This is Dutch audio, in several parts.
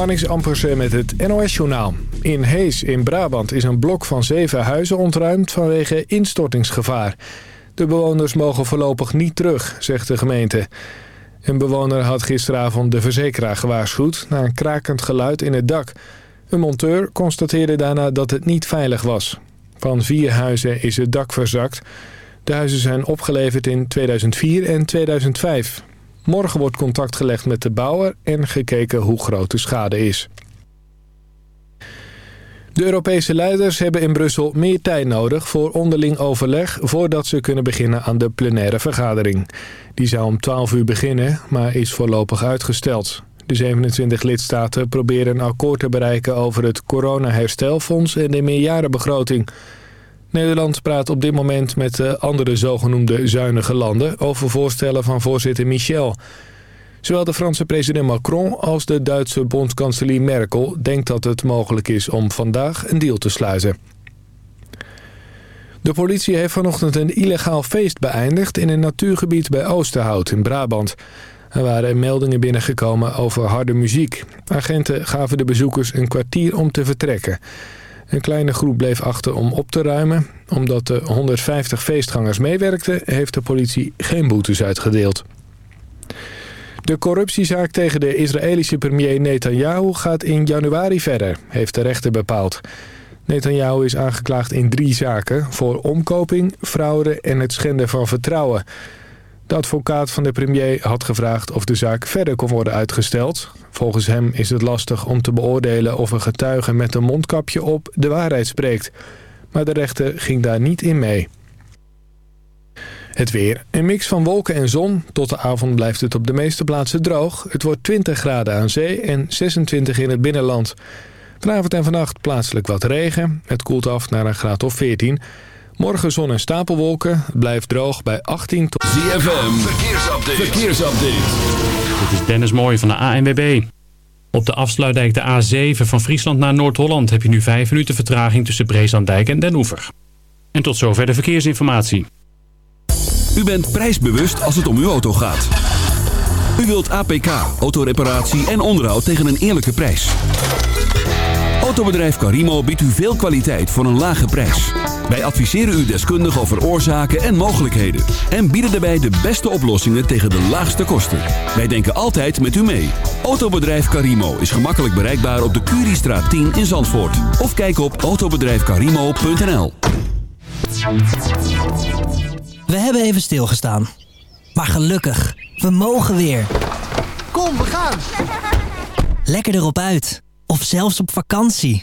Marnix Ampersen met het NOS-journaal. In Hees in Brabant is een blok van zeven huizen ontruimd vanwege instortingsgevaar. De bewoners mogen voorlopig niet terug, zegt de gemeente. Een bewoner had gisteravond de verzekeraar gewaarschuwd... na een krakend geluid in het dak. Een monteur constateerde daarna dat het niet veilig was. Van vier huizen is het dak verzakt. De huizen zijn opgeleverd in 2004 en 2005. Morgen wordt contact gelegd met de bouwer en gekeken hoe groot de schade is. De Europese leiders hebben in Brussel meer tijd nodig voor onderling overleg... voordat ze kunnen beginnen aan de plenaire vergadering. Die zou om 12 uur beginnen, maar is voorlopig uitgesteld. De 27 lidstaten proberen een akkoord te bereiken over het coronaherstelfonds en de meerjarenbegroting. Nederland praat op dit moment met de andere zogenoemde zuinige landen over voorstellen van voorzitter Michel. Zowel de Franse president Macron als de Duitse bondskanselier Merkel denkt dat het mogelijk is om vandaag een deal te sluiten. De politie heeft vanochtend een illegaal feest beëindigd in een natuurgebied bij Oosterhout in Brabant. Er waren meldingen binnengekomen over harde muziek. Agenten gaven de bezoekers een kwartier om te vertrekken. Een kleine groep bleef achter om op te ruimen. Omdat de 150 feestgangers meewerkten, heeft de politie geen boetes uitgedeeld. De corruptiezaak tegen de Israëlische premier Netanyahu gaat in januari verder, heeft de rechter bepaald. Netanyahu is aangeklaagd in drie zaken voor omkoping, fraude en het schenden van vertrouwen. De advocaat van de premier had gevraagd of de zaak verder kon worden uitgesteld. Volgens hem is het lastig om te beoordelen of een getuige met een mondkapje op de waarheid spreekt. Maar de rechter ging daar niet in mee. Het weer. Een mix van wolken en zon. Tot de avond blijft het op de meeste plaatsen droog. Het wordt 20 graden aan zee en 26 in het binnenland. Vanavond en vannacht plaatselijk wat regen. Het koelt af naar een graad of 14. Morgen zon en stapelwolken. Blijft droog bij 18 tot... ZFM. Verkeersupdate. Verkeersupdate. Dit is Dennis Mooij van de ANWB. Op de afsluitdijk de A7 van Friesland naar Noord-Holland... heb je nu 5 minuten vertraging tussen Breeslanddijk en Den Oever. En tot zover de verkeersinformatie. U bent prijsbewust als het om uw auto gaat. U wilt APK, autoreparatie en onderhoud tegen een eerlijke prijs. Autobedrijf Carimo biedt u veel kwaliteit voor een lage prijs. Wij adviseren u deskundig over oorzaken en mogelijkheden. En bieden daarbij de beste oplossingen tegen de laagste kosten. Wij denken altijd met u mee. Autobedrijf Carimo is gemakkelijk bereikbaar op de Curiestraat 10 in Zandvoort. Of kijk op autobedrijfcarimo.nl We hebben even stilgestaan. Maar gelukkig, we mogen weer. Kom, we gaan! Lekker erop uit. Of zelfs op vakantie.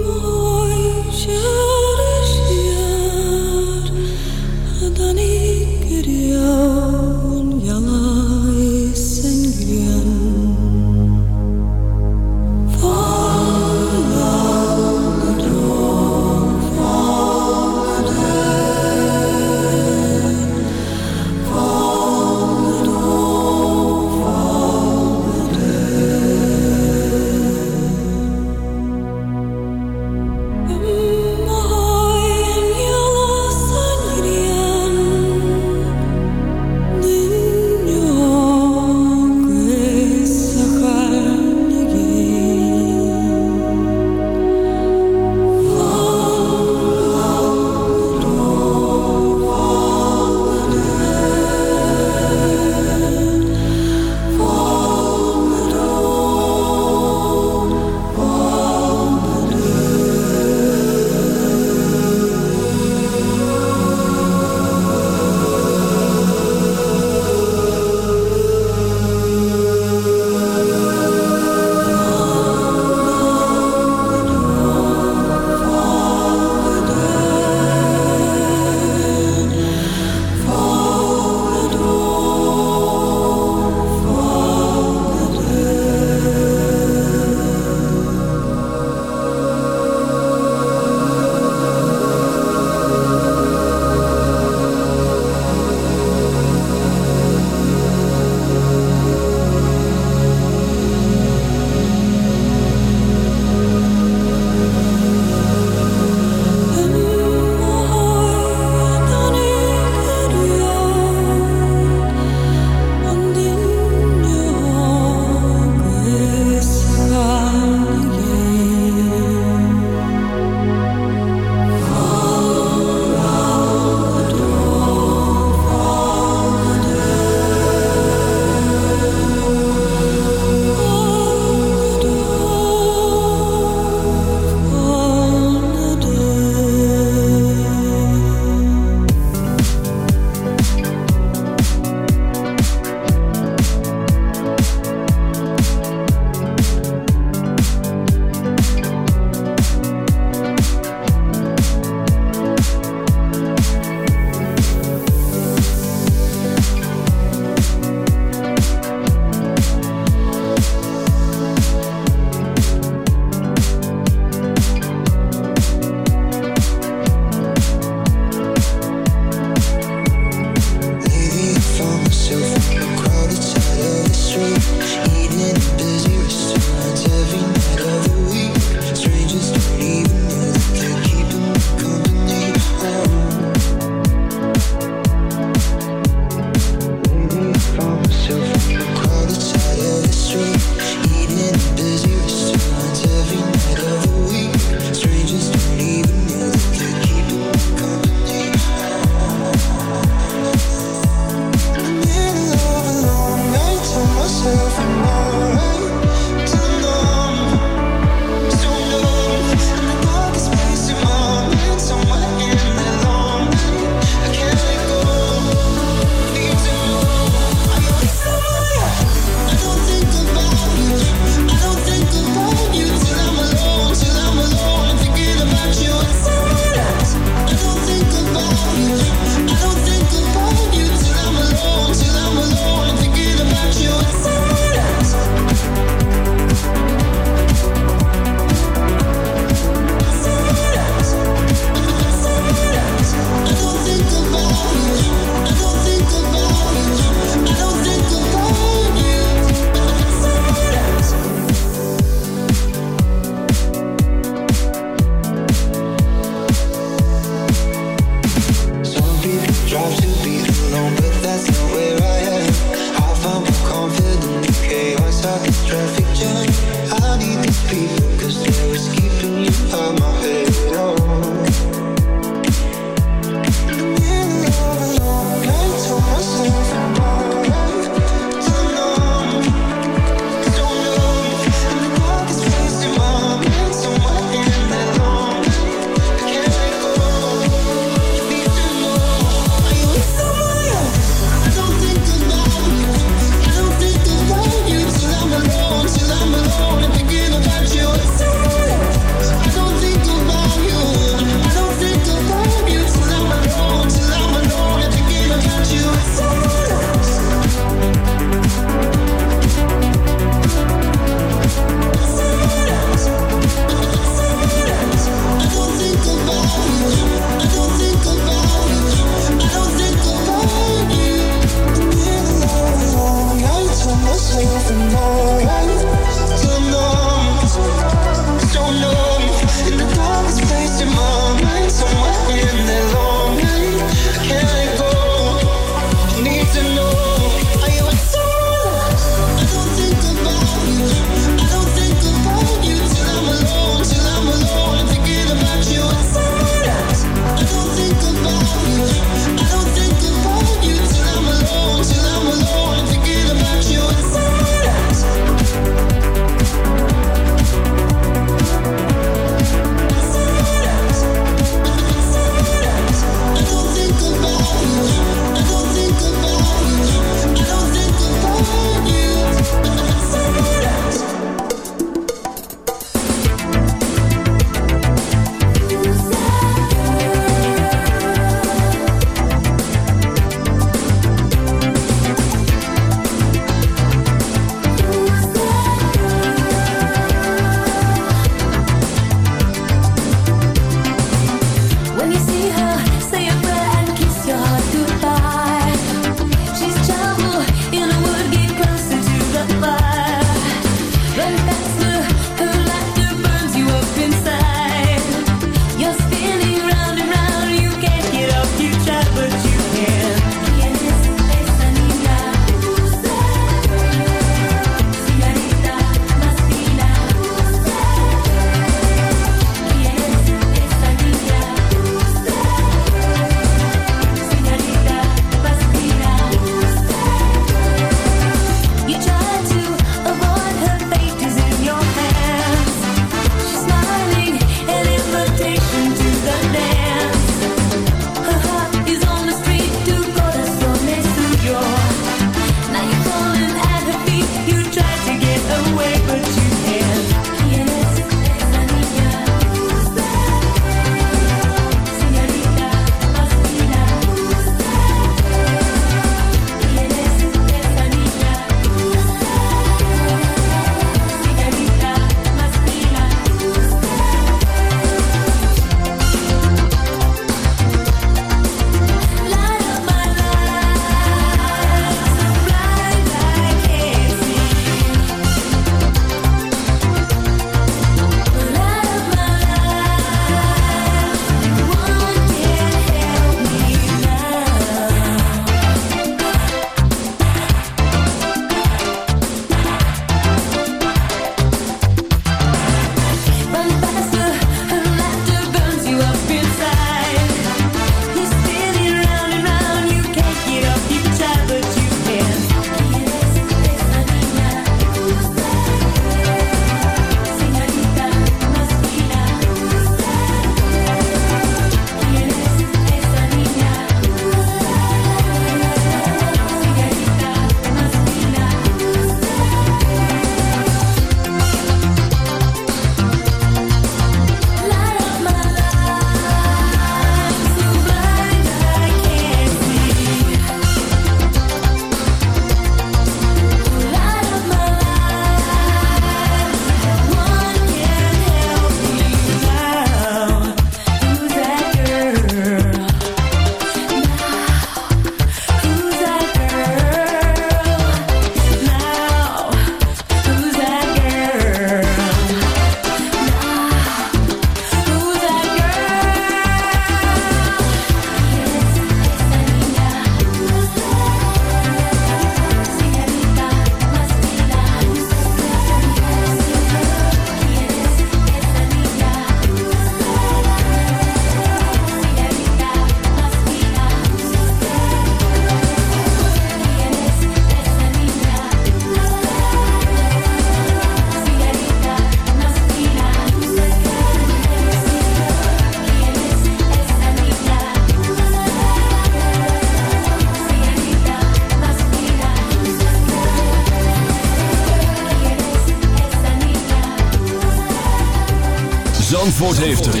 Heeft het.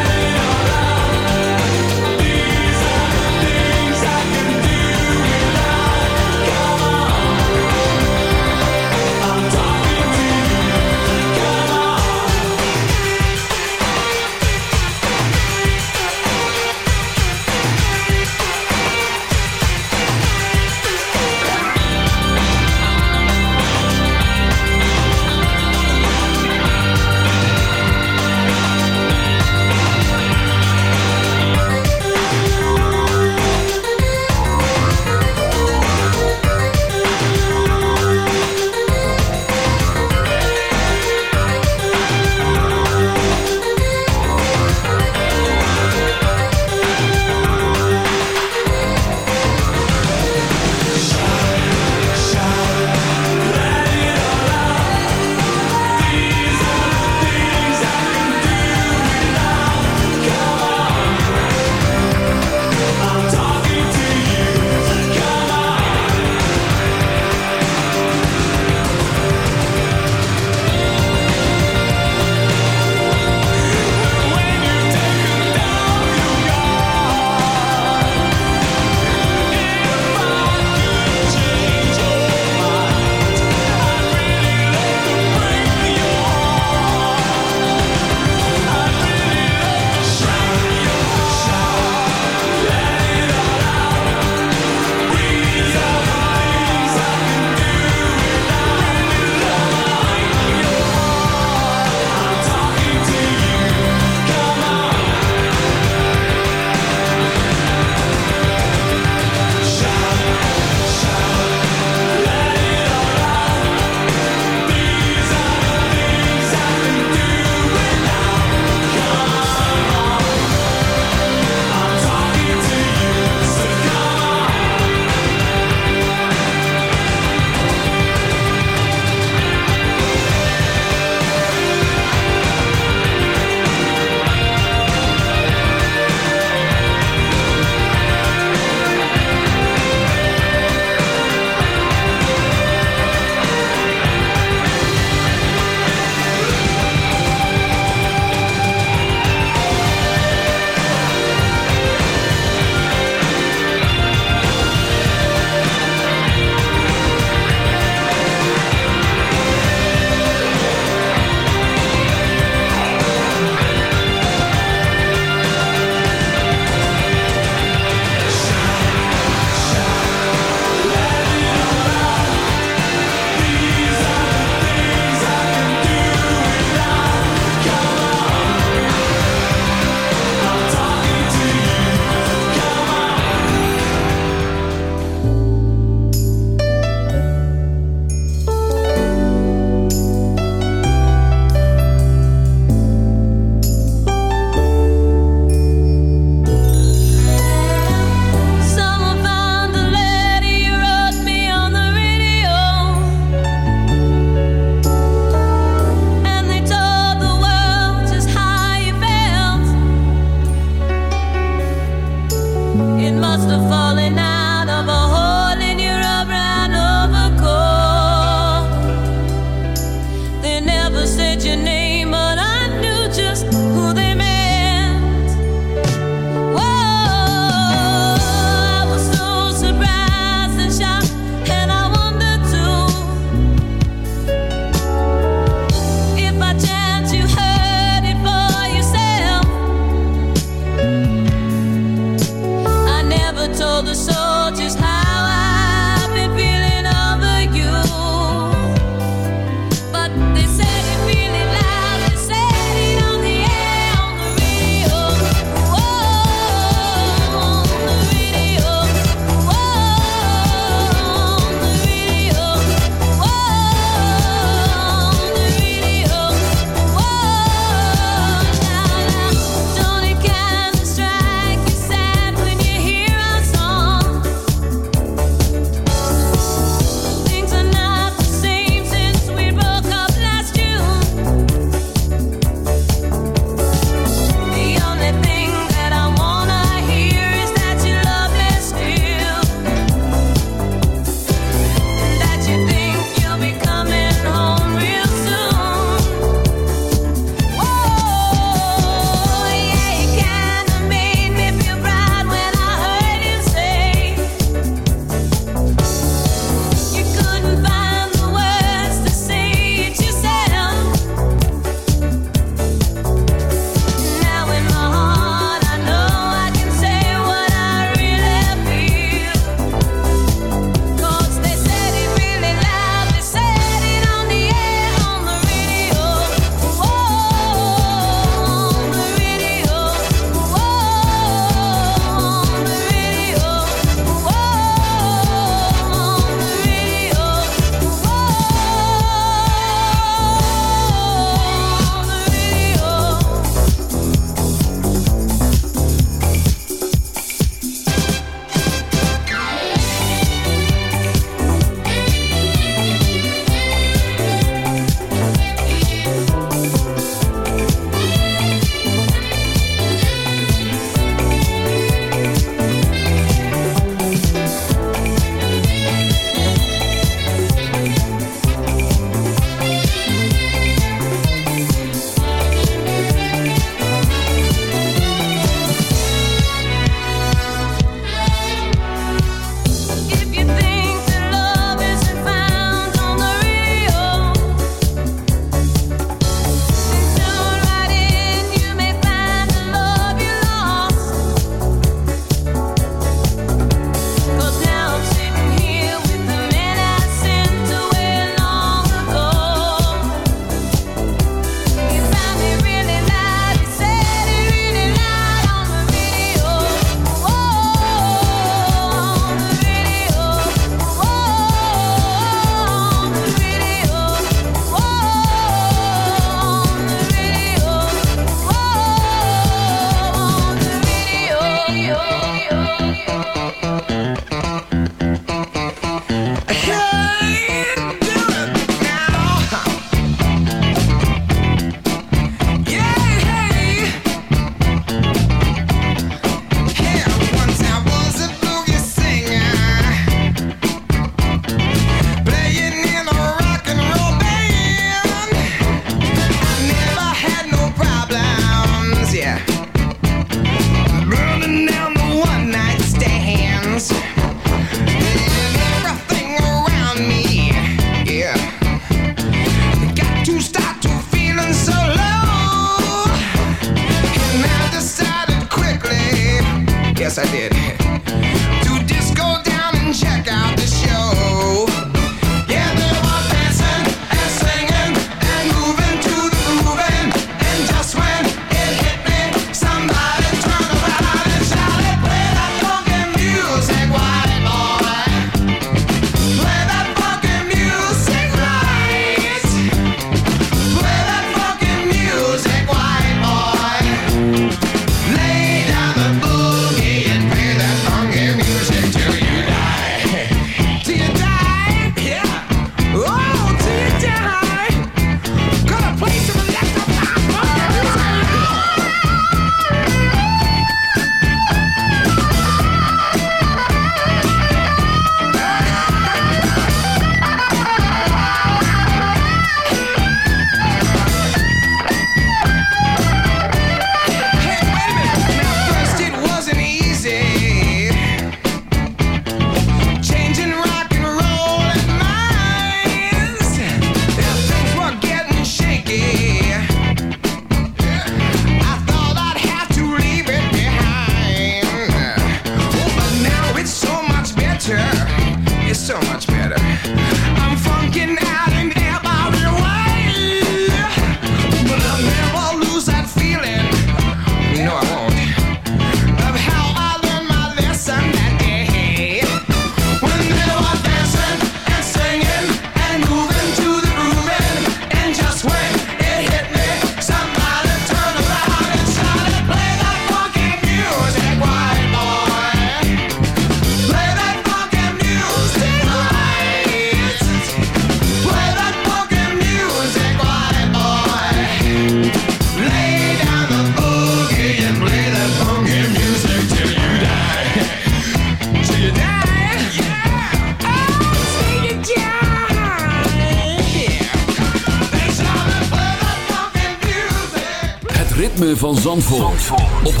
Ritme van Zandvoort, op 106.9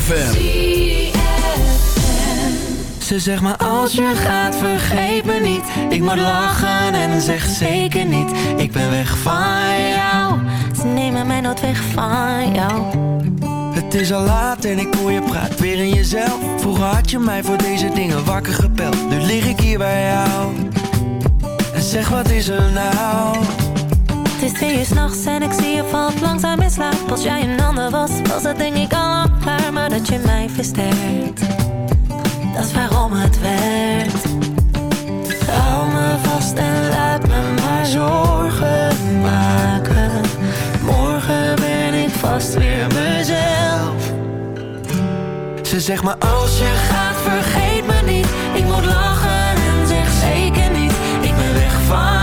FM. Ze zegt maar als je gaat vergeet me niet. Ik moet lachen en zeg zeker niet. Ik ben weg van jou. Ze nemen mij nooit weg van jou. Het is al laat en ik hoor je praat weer in jezelf. Vroeger had je mij voor deze dingen wakker gepeld. Nu lig ik hier bij jou. En zeg wat is er nou Het is twee uur s'nachts en ik zie je valt langzaam in slaap. Als jij een ander was, was het denk ik al klaar. Maar dat je mij versterkt Dat is waarom het werkt. Hou me vast en laat me maar zorgen maken. Morgen ben ik vast weer mezelf. Ze zegt maar als je gaat vergeet me niet. Ik moet lachen en zeg zeker niet. Ik ben weg van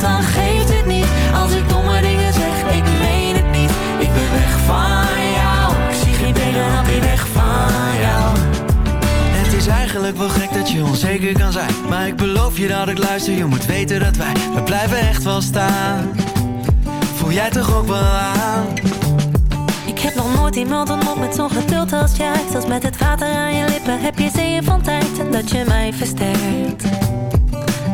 dan geeft het niet. Als ik domme dingen zeg, ik meen het niet. Ik ben weg van jou. Ik zie geen benen dan weer weg van jou. Het is eigenlijk wel gek dat je onzeker kan zijn. Maar ik beloof je dat ik luister. Je moet weten dat wij, we blijven echt wel staan. Voel jij toch ook wel aan? Ik heb nog nooit iemand ontmoet met zo'n geduld als jij. Zelfs met het water aan je lippen heb je zeeën van tijd. En dat je mij versterkt